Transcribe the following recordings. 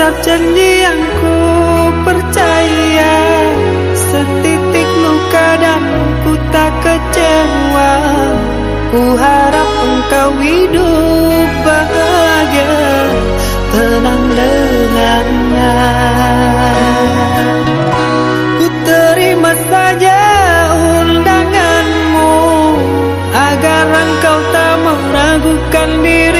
Sebab janji yang ku percaya Setitik luka dan ku tak kecewa. Ku harap engkau hidup bahagia Tenang dengannya. Ku terima saja undanganmu Agar engkau tak meragukan diriku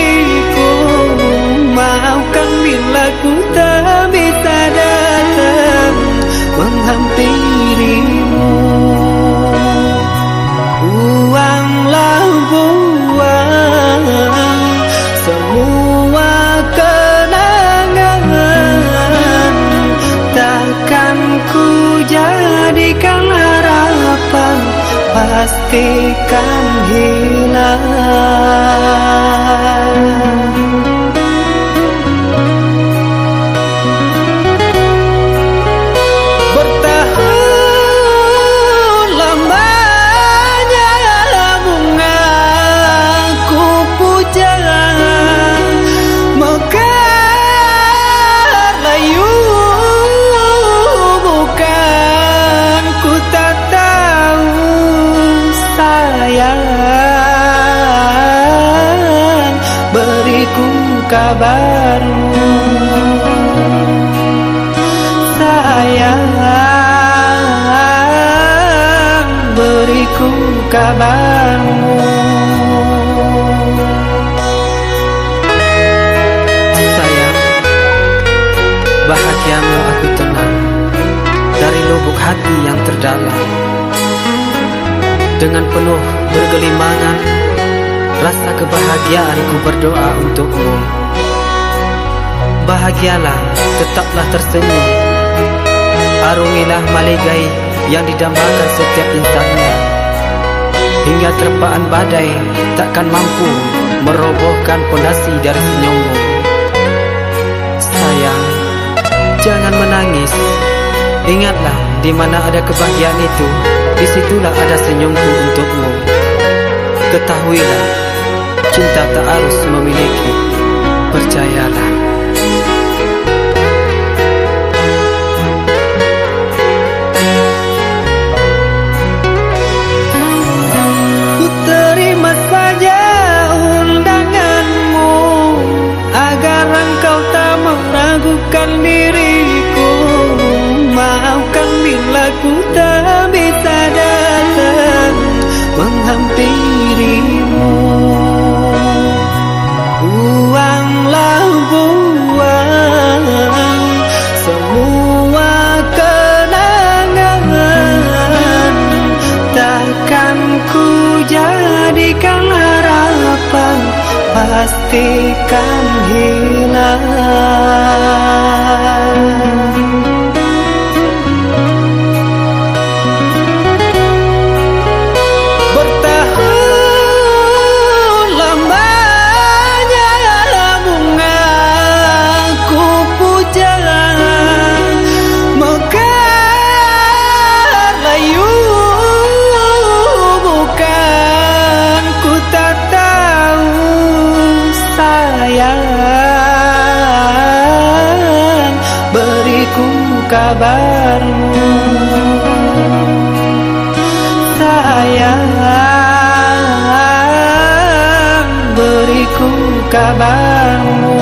jadikan harapan Pastikan hilang kabarmu sayang beriku kabarmu Sayang, bahagiamu aku tenang dari lubuk hati yang terdalam. Dengan penuh bergelimangan, rasa kebahagiaanku berdoa untukmu. Bahagialah, tetaplah tersenyum. Arungilah maligai yang didambakan setiap intannya. Hingga terpaan badai takkan mampu merobohkan pondasi dari senyummu. Sayang, jangan menangis. Ingatlah, di mana ada kebahagiaan itu, disitulah ada senyumku untukmu. Ketahuilah, cinta tak harus memiliki. Percayalah. Bila ku tak bisa datang Menghampirimu. Buanglah buang Semua kenangan Takkan ku jadikan harapan. Pastikan hilang kabarmu. Sayang beriku kabarmu